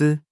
Wechsel